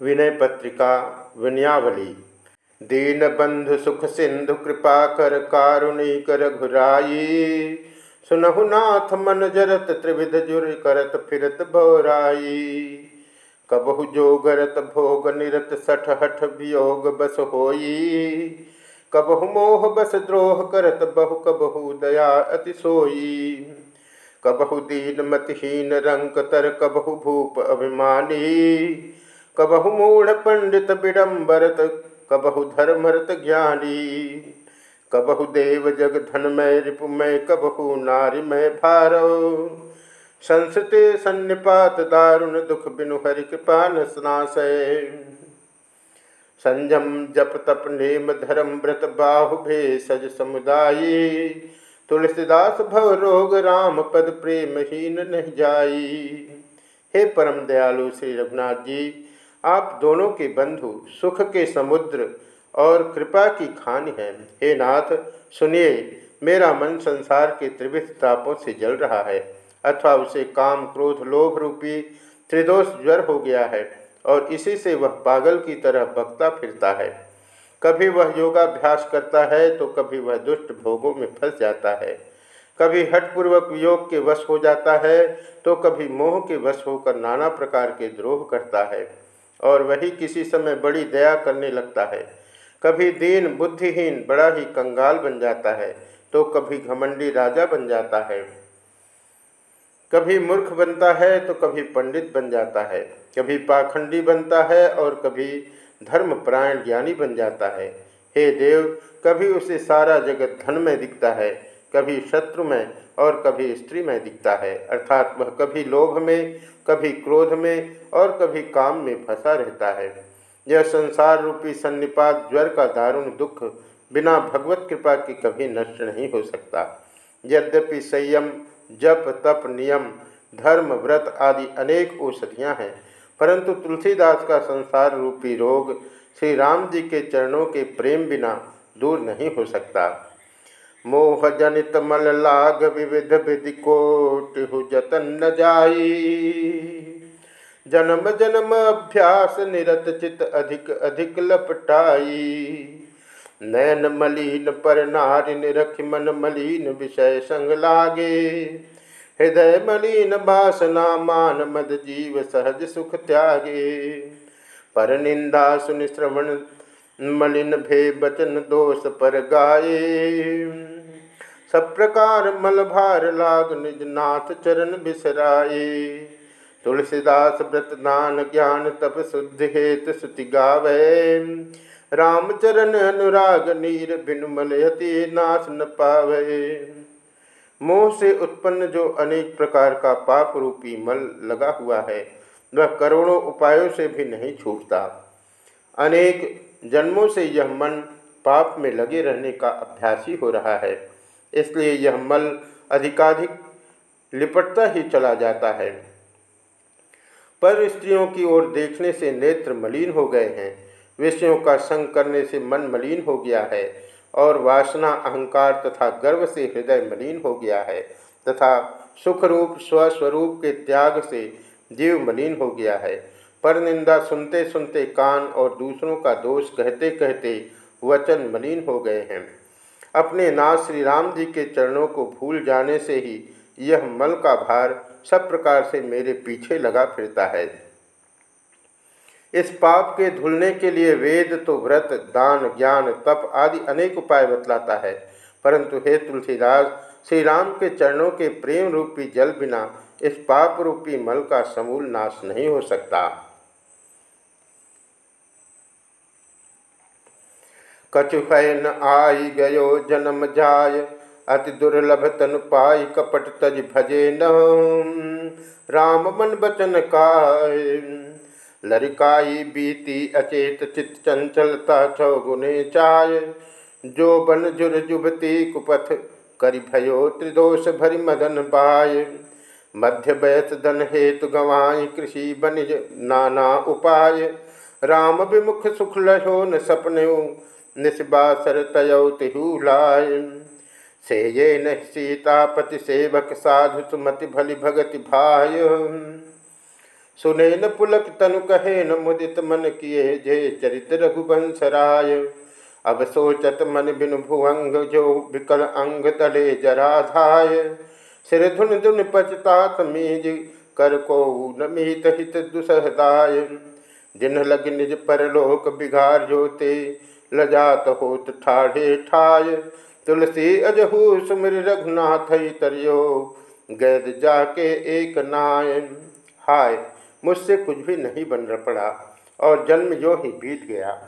विनय पत्रिका विनयावली। दीन बंधु सुख सिंधु कृपा कर कारुणी कर घुराई। सुनहु नाथ मन जरत त्रिविध जुर करत फिरत भोराई कबहु जोगरत भोग निरत सठ हठ वियोग बस होई। कबहु मोह बस द्रोह करत बहु कबहु दया अति सोई। कबहु दीन मतहीन रंक तर कबहु भूप अभिमानी। कबहु मूढ़ पंडित विडम्बरत कबहु धर्मरत ज्ञानी। कबहु देव जग धनमय रिपुमय कबहु नारीमय भारव संसते सन्निपात दारुण दुख बिनु हरि कृपा नसनाशय संयम जप तप नेम धर्म व्रत बाहु भे सज समुदायी। तुलसीदास भव रोग राम पद प्रेमहीन नहीं जाई। हे परम दयालु श्री रघुनाथ जी आप दोनों के बंधु सुख के समुद्र और कृपा की खान है। हे नाथ, सुनिए, मेरा मन संसार के त्रिविध तापों से जल रहा है, अथवा उसे काम क्रोध लोभ रूपी त्रिदोष ज्वर हो गया है, और इसी से वह पागल की तरह बकता फिरता है। कभी वह योगाभ्यास करता है तो कभी वह दुष्ट भोगों में फंस जाता है। कभी हठपूर्वक योग के वश हो जाता है तो कभी मोह के वश होकर नाना प्रकार के द्रोह करता है। और वही किसी समय बड़ी दया करने लगता है। कभी दीन बुद्धिहीन बड़ा ही कंगाल बन जाता है तो कभी घमंडी राजा बन जाता है। कभी मूर्ख बनता है तो कभी पंडित बन जाता है। कभी पाखंडी बनता है और कभी धर्मपरायण ज्ञानी बन जाता है। हे देव, कभी उसे सारा जगत धन में दिखता है। कभी शत्रु में और कभी स्त्री में दिखता है। अर्थात वह कभी लोभ में, कभी क्रोध में और कभी काम में फंसा रहता है। यह संसार रूपी सन्निपात, ज्वर का दारुण दुख बिना भगवत कृपा की कभी नष्ट नहीं हो सकता। यद्यपि संयम, जप, तप, नियम, धर्म, व्रत आदि अनेक औषधियाँ हैं, परंतु तुलसीदास का संसार रूपी रोग श्री राम जी के चरणों के प्रेम बिना दूर नहीं हो सकता। मोह जनित मल लाग विविध विधि कोट जतन न जाई जन्म जन्म अभ्यास निरत चित अधिक अधिक लपटाई। नैन मलिन पर नारि निरख मन मलिन विषय संग लागे। हृदय मलिन बासना मान मद जीव सहज सुख त्यागे। पर निंदा सुन श्रवण मलिन भे बचन दोष पर गाये। सब प्रकार मल भार लाग निज नाथ चरण बिसराए तुलसीदास व्रत दान ज्ञान तप शुद्ध हेत सुति गावे। रामचरण अनुराग नीर बिन मलयति नाश न पावे। मोह से उत्पन्न जो अनेक प्रकार का पाप रूपी मल लगा हुआ है, वह करोड़ों उपायों से भी नहीं छूटता। अनेक जन्मों से यह मन पाप में लगे रहने का अभ्यासी हो रहा है। इसलिए यह मल अधिकाधिक लिपटता ही चला जाता है। पर स्त्रियों की ओर देखने से नेत्र मलिन हो गए हैं। विषयों का संग करने से मन मलिन हो गया है और वासना, अहंकार तथा गर्व से हृदय मलिन हो गया है तथा सुख रूप स्वस्वरूप के त्याग से जीव मलिन हो गया है। पर निंदा सुनते सुनते कान और दूसरों का दोष कहते कहते वचन मलिन हो गए हैं। अपने नाथ श्री राम जी के चरणों को भूल जाने से ही यह मल का भार सब प्रकार से मेरे पीछे लगा फिरता है। इस पाप के धुलने के लिए वेद तो व्रत, दान, ज्ञान, तप आदि अनेक उपाय बतलाता है। परंतु हे तुलसीदास, श्री राम के चरणों के प्रेम रूपी जल बिना इस पाप रूपी मल का समूल नाश नहीं हो सकता। कछुहन आई गयो जन्म जाय। अति दुर्लभ तन पाई कपट तज भजे न राम मन बचन काय। लरिकाई बीती अचेत चित चंचलता चौगुने चाय। जो बन जुर जुबती कुपथ करि भयो त्रिदोष भरि मदन पाय मध्य बैत धन हेतु गवाई कृषि बनिज नाना उपाय। राम विमुख सुख लहो न सपने निस्बासर तय तिहू लाय से ये न सेवक साधु सुमति भलि भगति भाय। सुने न पुलक तनु कहे न मुदित मन किए जय चरित रघुवंश राय अब सोचत मन बिन भुअंग जो विकल अंग तले जराधाय। सिर धुन धुन पचतात मीज कर को नमित हित दुसहदाय। जिन लग निज परलोक बिघार जोते लजात होत ठाढ़े ठाय। तुलसी अजहू सुमिर रघुनाथ तरियो। गैद जाके एक नायन हाय, मुझसे कुछ भी नहीं बन पड़ा और जन्म जो ही बीत गया।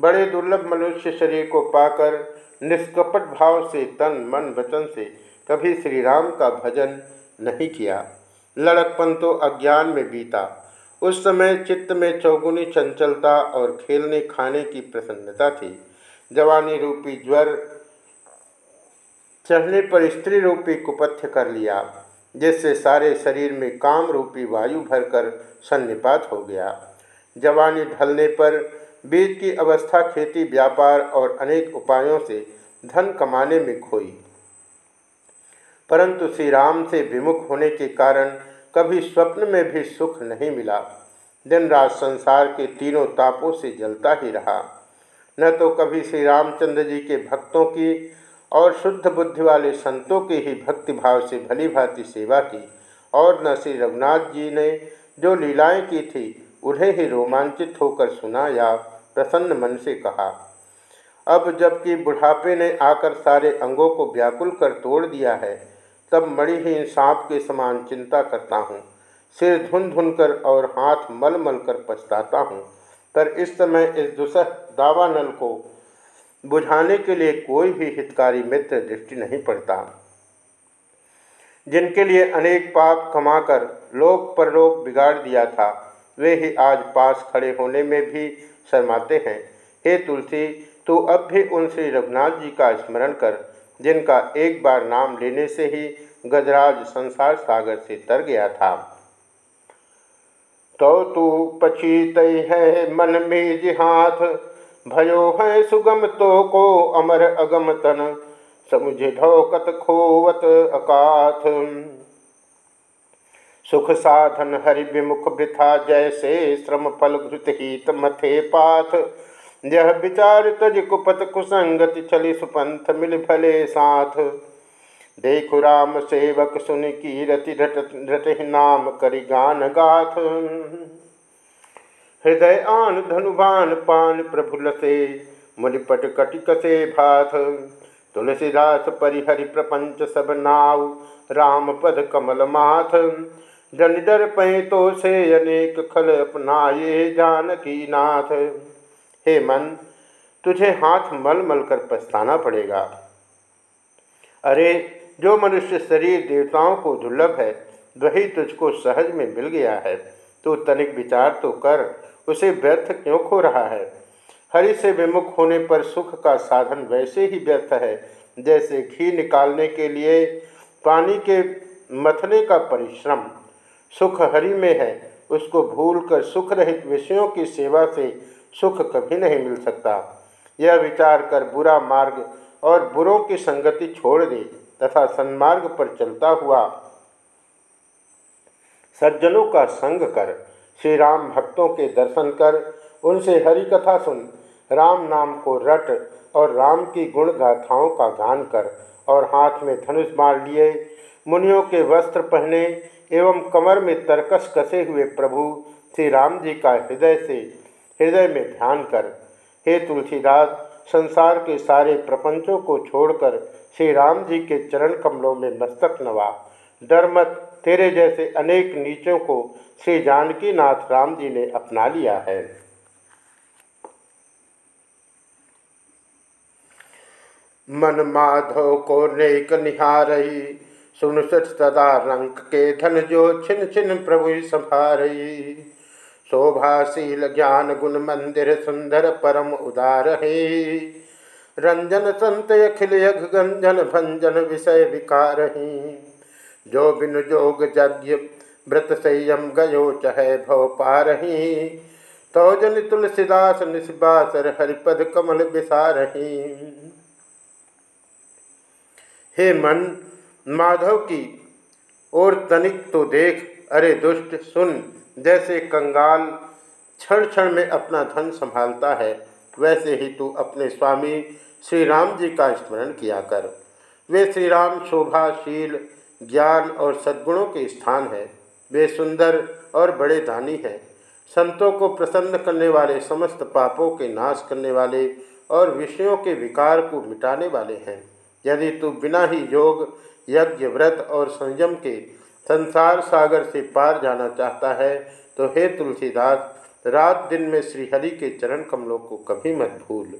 बड़े दुर्लभ मनुष्य शरीर को पाकर, निष्कपट भाव से, तन, मन, वचन से कभी श्री राम का भजन नहीं किया। लड़कपन तो अज्ञान में बीता। उस समय चित्त में चौगुनी चंचलता और खेलने खाने की प्रसन्नता थी। जवानी रूपी ज्वर चढ़ने पर स्त्री रूपी कुपथ्य कर लिया, जिससे सारे शरीर में काम रूपी वायु भरकर सन्निपात हो गया। जवानी ढलने पर बीज की अवस्था खेती, व्यापार और अनेक उपायों से धन कमाने में खोई। परंतु श्री राम से विमुख होने के कारण कभी स्वप्न में भी सुख नहीं मिला। दिन रात संसार के तीनों तापों से जलता ही रहा। न तो कभी श्री रामचंद्र जी के भक्तों की और शुद्ध बुद्धि वाले संतों की ही भक्ति भाव से भली भांति सेवा की, और न श्री रघुनाथ जी ने जो लीलाएँ की थी, उन्हें ही रोमांचित होकर सुना या प्रसन्न मन से कहा। अब जबकि बुढ़ापे ने आकर सारे अंगों को व्याकुल कर तोड़ दिया है तब मणिहीन सांप के समान चिंता करता हूँ। सिर धुन धुन कर और हाथ मल मल कर पछताता हूँ। पर इस समय इस दुसह दावानल को बुझाने के लिए कोई भी हितकारी मित्र दृष्टि नहीं पड़ता। जिनके लिए अनेक पाप कमाकर लोक परलोक बिगाड़ दिया था, वे ही आज पास खड़े होने में भी शर्माते हैं। हे तुलसी, तू अब भी उन श्री रघुनाथ जी का स्मरण कर। जिनका एक बार नाम लेने से ही गजराज संसार सागर से तर गया था। तो तू पछीत है मन में जिहाथ, भयो है सुगम तो को अमर अगम तन समुझ ढोकत खोवत अकाथ। सुख साधन हरि विमुख वृथा, जैसे श्रम फल घृत हित मथे पाथ। यह विचार तज कुपत कुसंगति चली सुपंथ मिल भले साथ। देखु राम सेवक सुन की रति रट नाम करि गान गाथ। हृदय आन धनुभान पान प्रफुल्ल से मुनिपट कटिक से भाथ। तुलसीदास परिहरि प्रपंच सब नाव, राम पद कमल माथ। जन डर पै तो से अनेक खल अपनाए जानकी नाथ। हे मन, तुझे हाथ मल मल कर पछताना पड़ेगा। अरे, जो मनुष्य शरीर देवताओं को दुर्लभ है, वही तुझको सहज में मिल गया है। तो तनिक विचार तो कर, उसे व्यर्थ क्यों खो रहा है? हरि से विमुख होने पर सुख का साधन वैसे ही व्यर्थ है, जैसे घी निकालने के लिए पानी के मथने का परिश्रम। सुख हरि में है, उसको भूलकर सुख रहित विषयों की सेवा से सुख कभी नहीं मिल सकता। यह विचार कर बुरा मार्ग और बुरों की संगति छोड़ दे तथा सन्मार्ग पर चलता हुआ सज्जनों का संग कर श्री राम भक्तों के दर्शन कर, उनसे हरि कथा सुन, राम नाम को रट और राम की गुण गाथाओं का गान कर और हाथ में धनुष मार लिए, मुनियों के वस्त्र पहने एवं कमर में तरकस कसे हुए प्रभु श्री राम जी का हृदय से हृदय में ध्यान कर। हे तुलसीदास, संसार के सारे प्रपंचों को छोड़कर श्री राम जी के चरण कमलों में मस्तक नवा। डर मत, तेरे जैसे अनेक नीचों को श्री जानकी नाथ राम जी ने अपना लिया है। मन माधव को नेक निहारई सुन सदा रंग के धन जो छिन छिन प्रभु संभारई। शोभाशील ज्ञान गुण मंदिर सुंदर परम उदार है। रंजन संत अखिल यघ गंजन भंजन विषय विकार ही। जो बिन जोग यज्ञ व्रत संयम गयो चह भव पारही तो तुलसीदास निस्बासर हरिपद कमल बिसारही हे। मन, माधव की और तनिक तो देख अरे दुष्ट, सुन, जैसे कंगाल क्षण क्षण में अपना धन संभालता है, वैसे ही तू अपने स्वामी श्री राम जी का स्मरण किया कर। वे श्री राम शोभाशील, ज्ञान और सद्गुणों के स्थान है। वे सुंदर और बड़े दानी हैं। संतों को प्रसन्न करने वाले, समस्त पापों के नाश करने वाले और विषयों के विकार को मिटाने वाले हैं। यदि तू बिना ही योग, यज्ञ, व्रत और संयम के संसार सागर से पार जाना चाहता है तो हे तुलसीदास, रात दिन में श्रीहरि के चरण कमलों को कभी मत भूल।